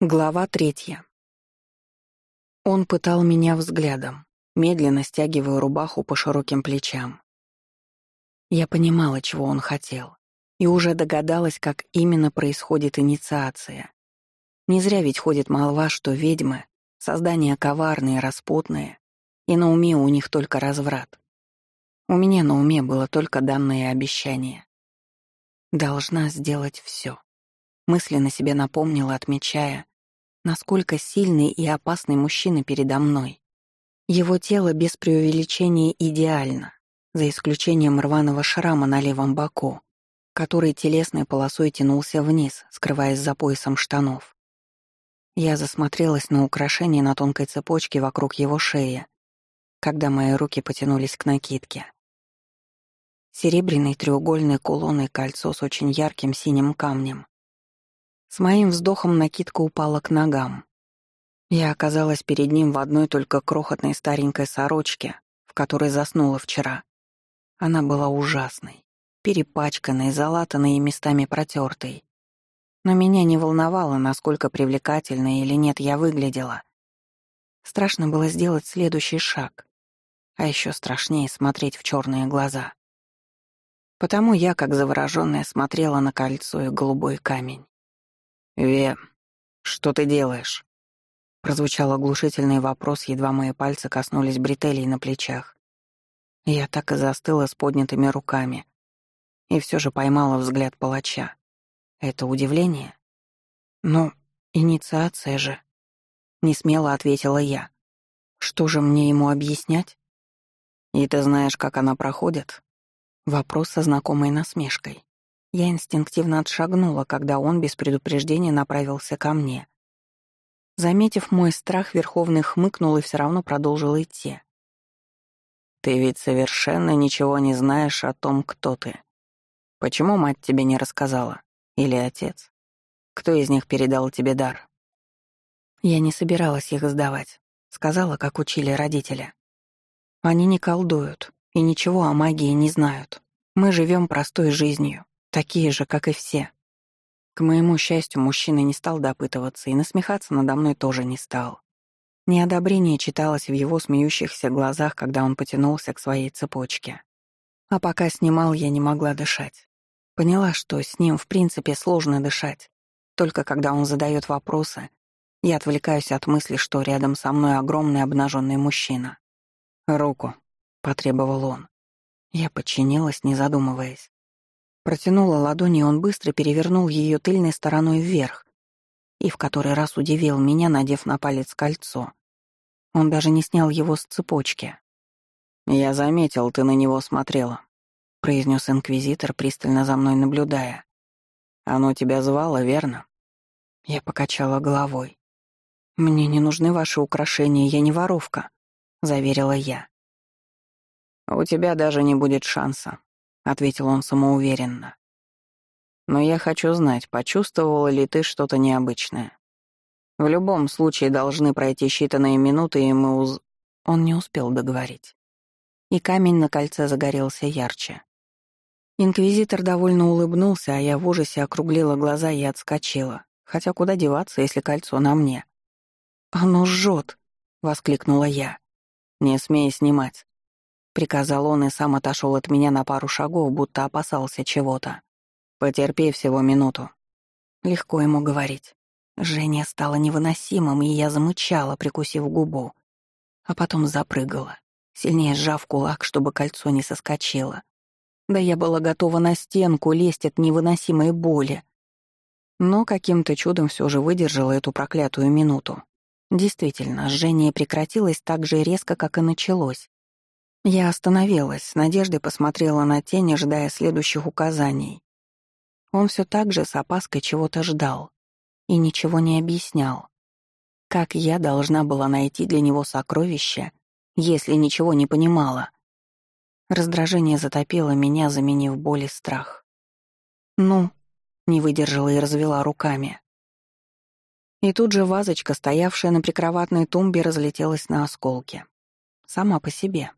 Глава третья. Он пытал меня взглядом, медленно стягивая рубаху по широким плечам. Я понимала, чего он хотел, и уже догадалась, как именно происходит инициация. Не зря ведь ходит молва, что ведьмы — создания коварные, распутные, и на уме у них только разврат. У меня на уме было только данное обещание. Должна сделать все мысленно себе напомнила, отмечая, насколько сильный и опасный мужчина передо мной. Его тело без преувеличения идеально, за исключением рваного шрама на левом боку, который телесной полосой тянулся вниз, скрываясь за поясом штанов. Я засмотрелась на украшение на тонкой цепочке вокруг его шеи, когда мои руки потянулись к накидке. Серебряный треугольный кулон и кольцо с очень ярким синим камнем. С моим вздохом накидка упала к ногам. Я оказалась перед ним в одной только крохотной старенькой сорочке, в которой заснула вчера. Она была ужасной, перепачканной, залатанной и местами протертой. Но меня не волновало, насколько привлекательной или нет я выглядела. Страшно было сделать следующий шаг, а еще страшнее смотреть в черные глаза. Потому я, как завороженная, смотрела на кольцо и голубой камень. «Ве, что ты делаешь?» Прозвучал оглушительный вопрос, едва мои пальцы коснулись бретелей на плечах. Я так и застыла с поднятыми руками. И все же поймала взгляд палача. Это удивление? Ну, инициация же. Несмело ответила я. Что же мне ему объяснять? И ты знаешь, как она проходит? Вопрос со знакомой насмешкой. Я инстинктивно отшагнула, когда он без предупреждения направился ко мне. Заметив мой страх, Верховный хмыкнул и все равно продолжил идти. «Ты ведь совершенно ничего не знаешь о том, кто ты. Почему мать тебе не рассказала? Или отец? Кто из них передал тебе дар?» Я не собиралась их сдавать. Сказала, как учили родители. Они не колдуют и ничего о магии не знают. Мы живем простой жизнью, Такие же, как и все. К моему счастью, мужчина не стал допытываться и насмехаться надо мной тоже не стал. Неодобрение читалось в его смеющихся глазах, когда он потянулся к своей цепочке. А пока снимал, я не могла дышать. Поняла, что с ним, в принципе, сложно дышать. Только когда он задает вопросы, я отвлекаюсь от мысли, что рядом со мной огромный обнаженный мужчина. «Руку», — потребовал он. Я подчинилась, не задумываясь. Протянула ладони, и он быстро перевернул ее тыльной стороной вверх и в который раз удивил меня, надев на палец кольцо. Он даже не снял его с цепочки. «Я заметил, ты на него смотрела», — произнес инквизитор, пристально за мной наблюдая. «Оно тебя звало, верно?» Я покачала головой. «Мне не нужны ваши украшения, я не воровка», — заверила я. «У тебя даже не будет шанса», — ответил он самоуверенно. «Но я хочу знать, почувствовала ли ты что-то необычное. В любом случае должны пройти считанные минуты, и мы уз...» Он не успел договорить. И камень на кольце загорелся ярче. Инквизитор довольно улыбнулся, а я в ужасе округлила глаза и отскочила. Хотя куда деваться, если кольцо на мне? «Оно жжет!» — воскликнула я. «Не смей снимать», Приказал он и сам отошел от меня на пару шагов, будто опасался чего-то. «Потерпи всего минуту». Легко ему говорить. Жжение стало невыносимым, и я замычала, прикусив губу. А потом запрыгала, сильнее сжав кулак, чтобы кольцо не соскочило. Да я была готова на стенку лезть от невыносимой боли. Но каким-то чудом все же выдержала эту проклятую минуту. Действительно, жжение прекратилось так же резко, как и началось. Я остановилась, с надеждой посмотрела на тень, ожидая следующих указаний. Он все так же с опаской чего-то ждал и ничего не объяснял. Как я должна была найти для него сокровище, если ничего не понимала? Раздражение затопило меня, заменив боль и страх. «Ну?» — не выдержала и развела руками. И тут же вазочка, стоявшая на прикроватной тумбе, разлетелась на осколки. Сама по себе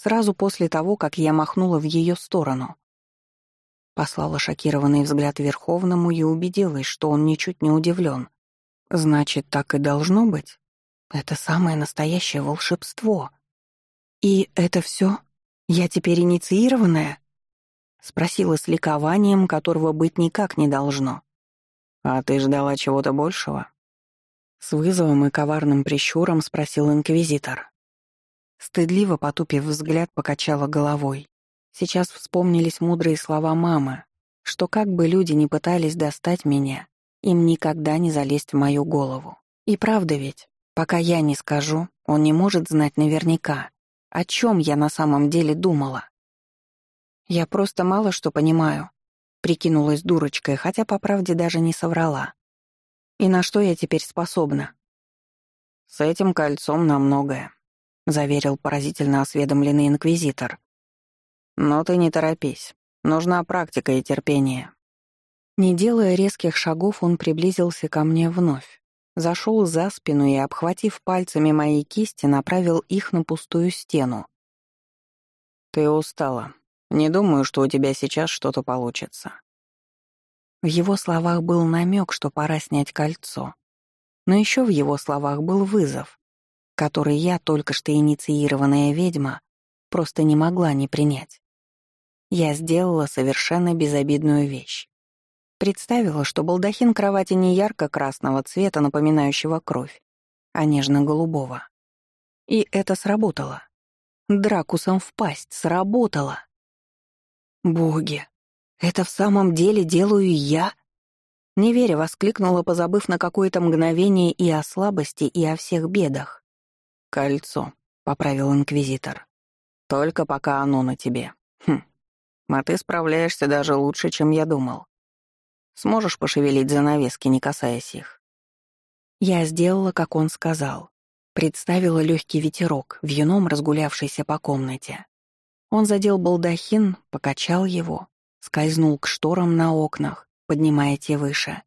сразу после того, как я махнула в ее сторону. Послала шокированный взгляд Верховному и убедилась, что он ничуть не удивлен. Значит, так и должно быть? Это самое настоящее волшебство. И это все? Я теперь инициированная? Спросила с ликованием, которого быть никак не должно. А ты ждала чего-то большего? С вызовом и коварным прищуром спросил инквизитор. Стыдливо потупив взгляд, покачала головой. Сейчас вспомнились мудрые слова мамы, что как бы люди ни пытались достать меня, им никогда не залезть в мою голову. И правда ведь, пока я не скажу, он не может знать наверняка, о чем я на самом деле думала. Я просто мало что понимаю, прикинулась дурочкой, хотя по правде даже не соврала. И на что я теперь способна? С этим кольцом на многое, заверил поразительно осведомленный инквизитор. Но ты не торопись. Нужна практика и терпение. Не делая резких шагов, он приблизился ко мне вновь. Зашел за спину и, обхватив пальцами мои кисти, направил их на пустую стену. «Ты устала. Не думаю, что у тебя сейчас что-то получится». В его словах был намек, что пора снять кольцо. Но еще в его словах был вызов, который я, только что инициированная ведьма, просто не могла не принять. Я сделала совершенно безобидную вещь. Представила, что балдахин кровати не ярко-красного цвета, напоминающего кровь, а нежно-голубого. И это сработало. Дракусом в пасть сработало. «Боги, это в самом деле делаю я?» Неверя воскликнула, позабыв на какое-то мгновение и о слабости, и о всех бедах. «Кольцо», — поправил инквизитор. «Только пока оно на тебе. Хм, а ты справляешься даже лучше, чем я думал. Сможешь пошевелить занавески, не касаясь их?» Я сделала, как он сказал. Представила легкий ветерок, вьюном разгулявшийся по комнате. Он задел балдахин, покачал его, скользнул к шторам на окнах, поднимая те выше.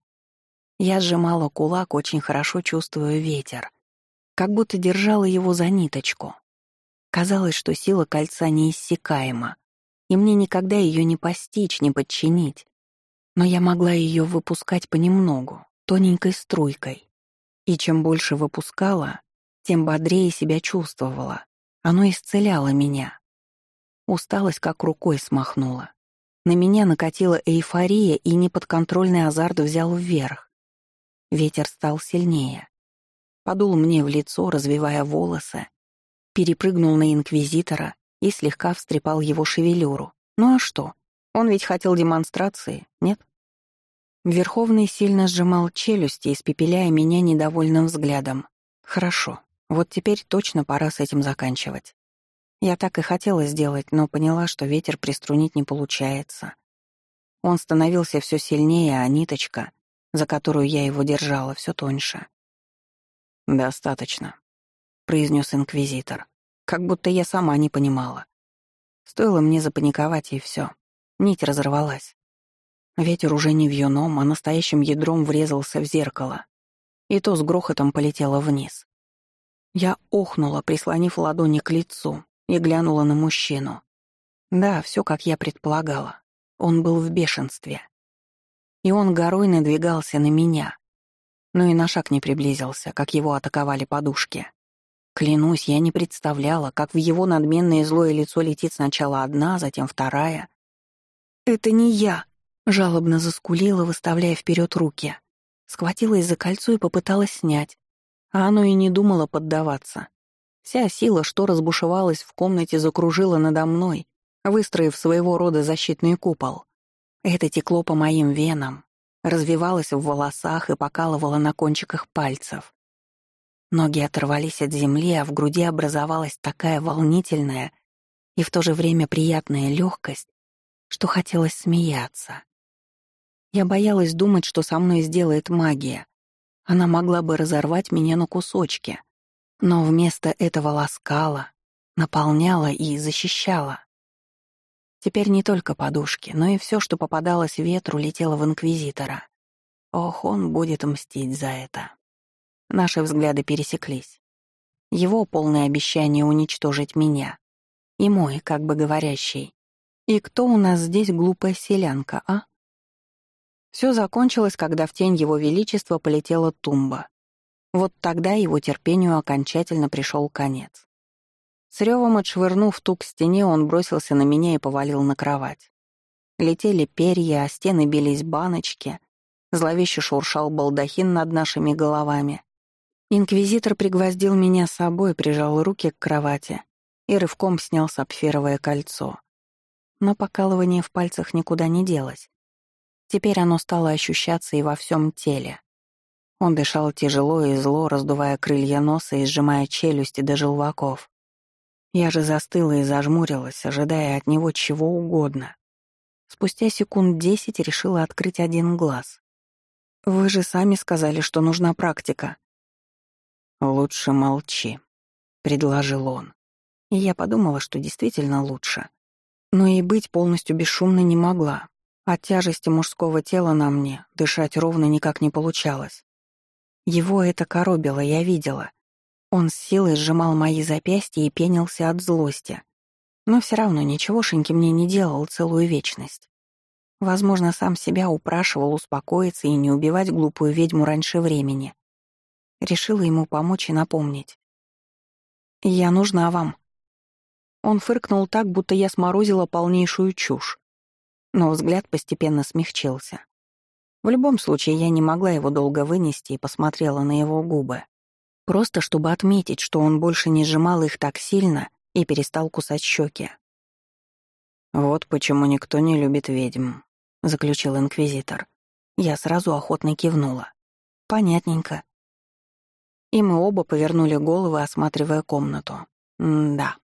Я сжимала кулак, очень хорошо чувствуя ветер, как будто держала его за ниточку. Казалось, что сила кольца неиссякаема, и мне никогда ее не постичь, не подчинить. Но я могла ее выпускать понемногу, тоненькой струйкой. И чем больше выпускала, тем бодрее себя чувствовала. Оно исцеляло меня. Усталость как рукой смахнула. На меня накатила эйфория, и неподконтрольный азарт взял вверх. Ветер стал сильнее. Подул мне в лицо, развивая волосы. Перепрыгнул на инквизитора, и слегка встрепал его шевелюру. Ну а что? Он ведь хотел демонстрации, нет? Верховный сильно сжимал челюсти, испепеляя меня недовольным взглядом. Хорошо, вот теперь точно пора с этим заканчивать. Я так и хотела сделать, но поняла, что ветер приструнить не получается. Он становился все сильнее, а ниточка, за которую я его держала, все тоньше. «Достаточно», — произнес инквизитор. Как будто я сама не понимала. Стоило мне запаниковать, и все. Нить разорвалась. Ветер уже не вьюном, а настоящим ядром врезался в зеркало. И то с грохотом полетело вниз. Я охнула, прислонив ладони к лицу, и глянула на мужчину. Да, все как я предполагала. Он был в бешенстве. И он горой надвигался на меня. Но и на шаг не приблизился, как его атаковали подушки. Клянусь, я не представляла, как в его надменное злое лицо летит сначала одна, затем вторая. «Это не я!» — жалобно заскулила, выставляя вперед руки. Схватилась за кольцо и попыталась снять. А оно и не думало поддаваться. Вся сила, что разбушевалась в комнате, закружила надо мной, выстроив своего рода защитный купол. Это текло по моим венам, развивалось в волосах и покалывало на кончиках пальцев. Ноги оторвались от земли, а в груди образовалась такая волнительная и в то же время приятная легкость, что хотелось смеяться. Я боялась думать, что со мной сделает магия. Она могла бы разорвать меня на кусочки, но вместо этого ласкала, наполняла и защищала. Теперь не только подушки, но и все, что попадалось ветру, летело в Инквизитора. Ох, он будет мстить за это. Наши взгляды пересеклись. Его полное обещание уничтожить меня. И мой, как бы говорящий. И кто у нас здесь глупая селянка, а? Все закончилось, когда в тень его величества полетела тумба, Вот тогда его терпению окончательно пришел конец. С ревом отшвырнув ту к стене, он бросился на меня и повалил на кровать. Летели перья, а стены бились баночки, зловеще шуршал балдахин над нашими головами. Инквизитор пригвоздил меня с собой, прижал руки к кровати и рывком снял сапфировое кольцо. Но покалывание в пальцах никуда не делось. Теперь оно стало ощущаться и во всем теле. Он дышал тяжело и зло, раздувая крылья носа и сжимая челюсти до желваков. Я же застыла и зажмурилась, ожидая от него чего угодно. Спустя секунд десять решила открыть один глаз. «Вы же сами сказали, что нужна практика». «Лучше молчи», — предложил он. И я подумала, что действительно лучше. Но и быть полностью бесшумной не могла. От тяжести мужского тела на мне дышать ровно никак не получалось. Его это коробило, я видела. Он с силой сжимал мои запястья и пенился от злости. Но все равно ничегошеньки мне не делал целую вечность. Возможно, сам себя упрашивал успокоиться и не убивать глупую ведьму раньше времени. Решила ему помочь и напомнить. «Я нужна вам». Он фыркнул так, будто я сморозила полнейшую чушь. Но взгляд постепенно смягчился. В любом случае, я не могла его долго вынести и посмотрела на его губы. Просто чтобы отметить, что он больше не сжимал их так сильно и перестал кусать щеки. «Вот почему никто не любит ведьм», — заключил инквизитор. Я сразу охотно кивнула. «Понятненько». И мы оба повернули головы, осматривая комнату. М да,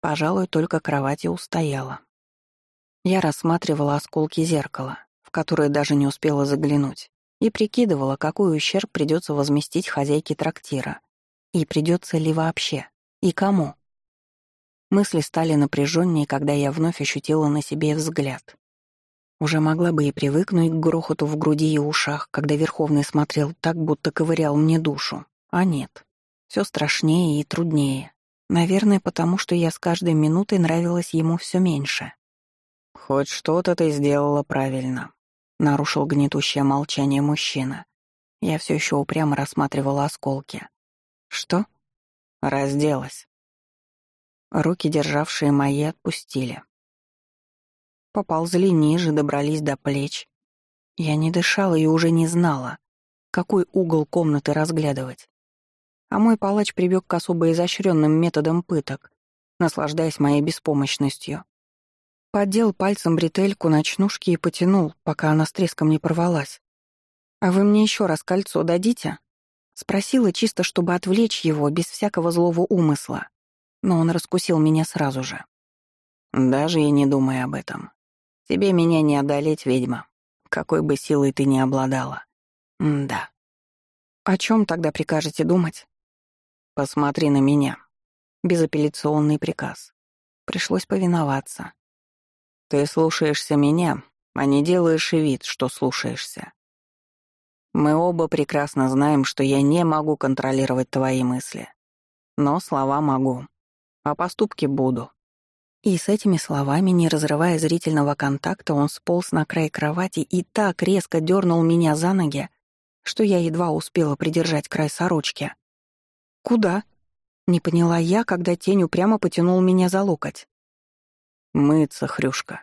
пожалуй, только кровать и устояла. Я рассматривала осколки зеркала, которую даже не успела заглянуть, и прикидывала, какой ущерб придется возместить хозяйке трактира. И придется ли вообще? И кому? Мысли стали напряженнее, когда я вновь ощутила на себе взгляд. Уже могла бы и привыкнуть к грохоту в груди и ушах, когда Верховный смотрел так, будто ковырял мне душу. А нет. Все страшнее и труднее. Наверное, потому что я с каждой минутой нравилась ему все меньше. «Хоть что-то ты сделала правильно», нарушил гнетущее молчание мужчина. Я все еще упрямо рассматривала осколки. Что? Разделась. Руки, державшие мои, отпустили. Поползли ниже, добрались до плеч. Я не дышала и уже не знала, какой угол комнаты разглядывать. А мой палач прибег к особо изощренным методам пыток, наслаждаясь моей беспомощностью. Поддел пальцем бретельку ночнушки и потянул, пока она с треском не порвалась. «А вы мне еще раз кольцо дадите?» Спросила чисто, чтобы отвлечь его, без всякого злого умысла. Но он раскусил меня сразу же. «Даже и не думай об этом. Тебе меня не одолеть, ведьма. Какой бы силой ты ни обладала. М да. О чем тогда прикажете думать? Посмотри на меня. Безапелляционный приказ. Пришлось повиноваться. Ты слушаешься меня, а не делаешь вид, что слушаешься. Мы оба прекрасно знаем, что я не могу контролировать твои мысли. Но слова могу, а поступки буду. И с этими словами, не разрывая зрительного контакта, он сполз на край кровати и так резко дернул меня за ноги, что я едва успела придержать край сорочки. «Куда?» — не поняла я, когда тень упрямо потянул меня за локоть. «Мыться, Хрюшка».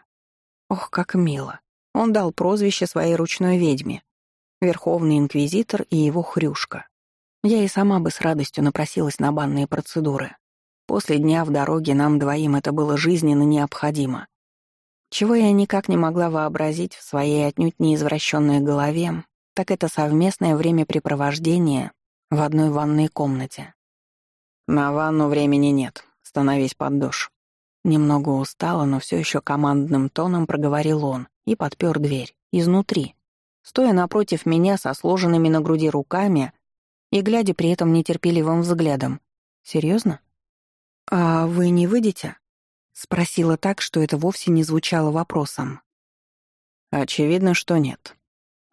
Ох, как мило. Он дал прозвище своей ручной ведьме. Верховный инквизитор и его Хрюшка. Я и сама бы с радостью напросилась на банные процедуры. После дня в дороге нам двоим это было жизненно необходимо. Чего я никак не могла вообразить в своей отнюдь неизвращенной голове, так это совместное времяпрепровождение в одной ванной комнате. «На ванну времени нет. Становись под душ», Немного устало, но все еще командным тоном проговорил он и подпер дверь, изнутри, стоя напротив меня со сложенными на груди руками и глядя при этом нетерпеливым взглядом. «Серьезно? А вы не выйдете?» Спросила так, что это вовсе не звучало вопросом. «Очевидно, что нет».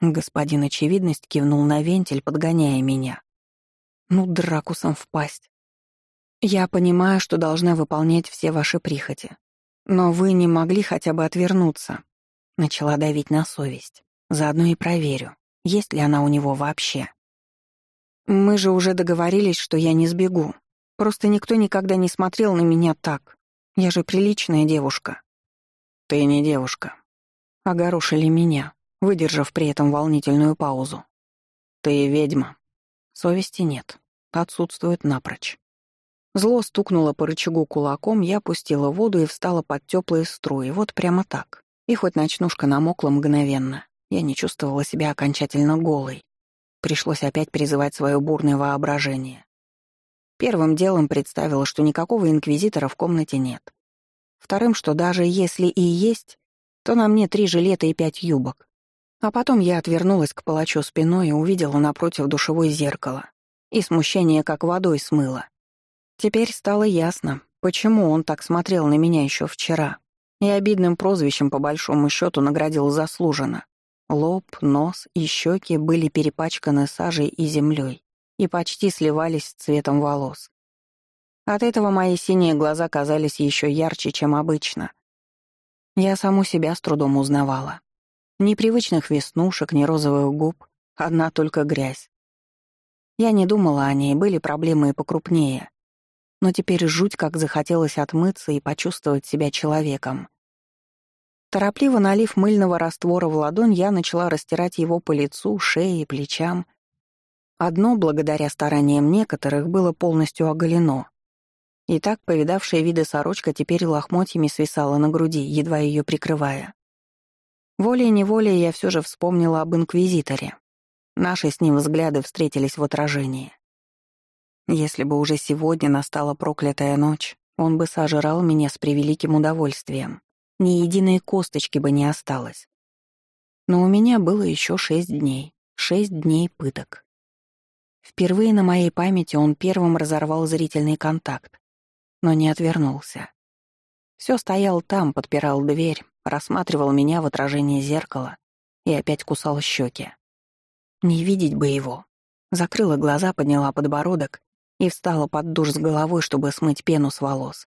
Господин Очевидность кивнул на вентиль, подгоняя меня. «Ну, дракусом впасть. Я понимаю, что должна выполнять все ваши прихоти. Но вы не могли хотя бы отвернуться. Начала давить на совесть. Заодно и проверю, есть ли она у него вообще. Мы же уже договорились, что я не сбегу. Просто никто никогда не смотрел на меня так. Я же приличная девушка. Ты не девушка. Огорошили меня, выдержав при этом волнительную паузу. Ты ведьма. Совести нет. Отсутствует напрочь. Зло стукнуло по рычагу кулаком, я опустила воду и встала под теплые струи, вот прямо так. И хоть ночнушка намокла мгновенно, я не чувствовала себя окончательно голой. Пришлось опять призывать свое бурное воображение. Первым делом представила, что никакого инквизитора в комнате нет. Вторым, что даже если и есть, то на мне три жилета и пять юбок. А потом я отвернулась к палачу спиной и увидела напротив душевое зеркало. И смущение как водой смыло. Теперь стало ясно, почему он так смотрел на меня еще вчера. И обидным прозвищем, по большому счету, наградил заслуженно. Лоб, нос и щеки были перепачканы сажей и землей и почти сливались с цветом волос. От этого мои синие глаза казались еще ярче, чем обычно. Я саму себя с трудом узнавала. Ни привычных веснушек, ни розовых губ, одна только грязь. Я не думала о ней, были проблемы и покрупнее. Но теперь жуть как захотелось отмыться и почувствовать себя человеком. Торопливо налив мыльного раствора в ладонь, я начала растирать его по лицу, шее, плечам. Одно, благодаря стараниям некоторых, было полностью оголено. И так повидавшая виды сорочка теперь лохмотьями свисала на груди, едва ее прикрывая. Волей-неволей я все же вспомнила об инквизиторе. Наши с ним взгляды встретились в отражении. Если бы уже сегодня настала проклятая ночь, он бы сожрал меня с превеликим удовольствием. Ни единой косточки бы не осталось. Но у меня было еще шесть дней. Шесть дней пыток. Впервые на моей памяти он первым разорвал зрительный контакт, но не отвернулся. Все стоял там, подпирал дверь, рассматривал меня в отражении зеркала и опять кусал щеки. Не видеть бы его. Закрыла глаза, подняла подбородок и встала под душ с головой, чтобы смыть пену с волос.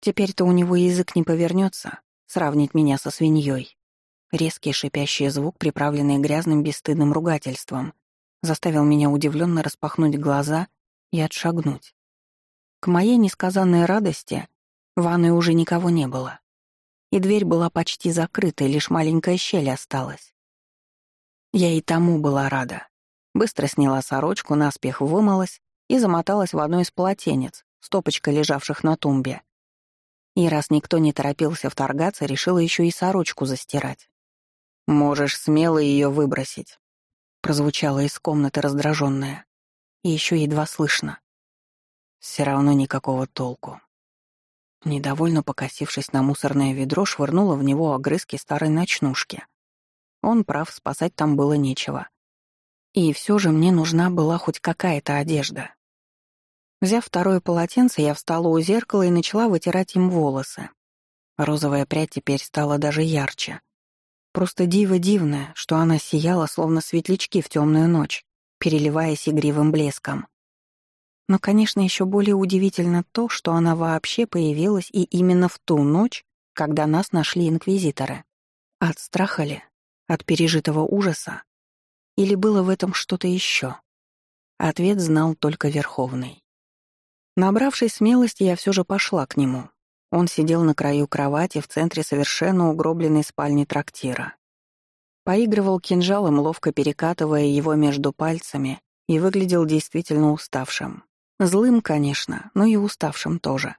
Теперь-то у него язык не повернется, сравнить меня со свиньей. Резкий шипящий звук, приправленный грязным бесстыдным ругательством, заставил меня удивленно распахнуть глаза и отшагнуть. К моей несказанной радости в ванной уже никого не было. И дверь была почти закрыта, лишь маленькая щель осталась. Я и тому была рада. Быстро сняла сорочку, наспех вымылась и замоталась в одно из полотенец, стопочкой лежавших на тумбе. И раз никто не торопился вторгаться, решила еще и сорочку застирать. «Можешь смело ее выбросить», — прозвучало из комнаты раздраженная. И еще едва слышно. Все равно никакого толку. Недовольно покосившись на мусорное ведро, швырнула в него огрызки старой ночнушки. Он прав, спасать там было нечего. И все же мне нужна была хоть какая-то одежда. Взяв второе полотенце, я встала у зеркала и начала вытирать им волосы. Розовая прядь теперь стала даже ярче. Просто диво дивное, что она сияла, словно светлячки в темную ночь, переливаясь игривым блеском. Но, конечно, еще более удивительно то, что она вообще появилась и именно в ту ночь, когда нас нашли инквизиторы. От страха ли? От пережитого ужаса? Или было в этом что-то еще? Ответ знал только Верховный. Набравшись смелости, я все же пошла к нему. Он сидел на краю кровати в центре совершенно угробленной спальни трактира. Поигрывал кинжалом, ловко перекатывая его между пальцами, и выглядел действительно уставшим. Злым, конечно, но и уставшим тоже.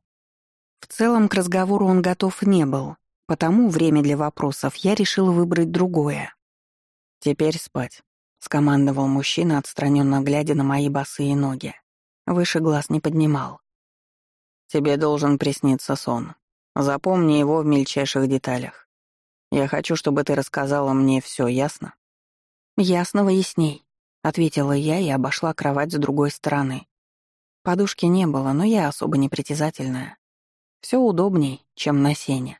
В целом к разговору он готов не был, потому время для вопросов я решила выбрать другое. «Теперь спать», — скомандовал мужчина, отстраненно глядя на мои босые ноги. Выше глаз не поднимал. «Тебе должен присниться сон. Запомни его в мельчайших деталях. Я хочу, чтобы ты рассказала мне все, ясно?» «Ясного ясней», — ответила я и обошла кровать с другой стороны. Подушки не было, но я особо непритязательная. Все удобней, чем на сене.